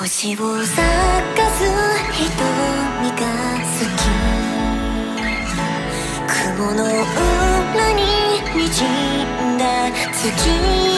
星を探す瞳が好き。雲の裏に滲んだ月。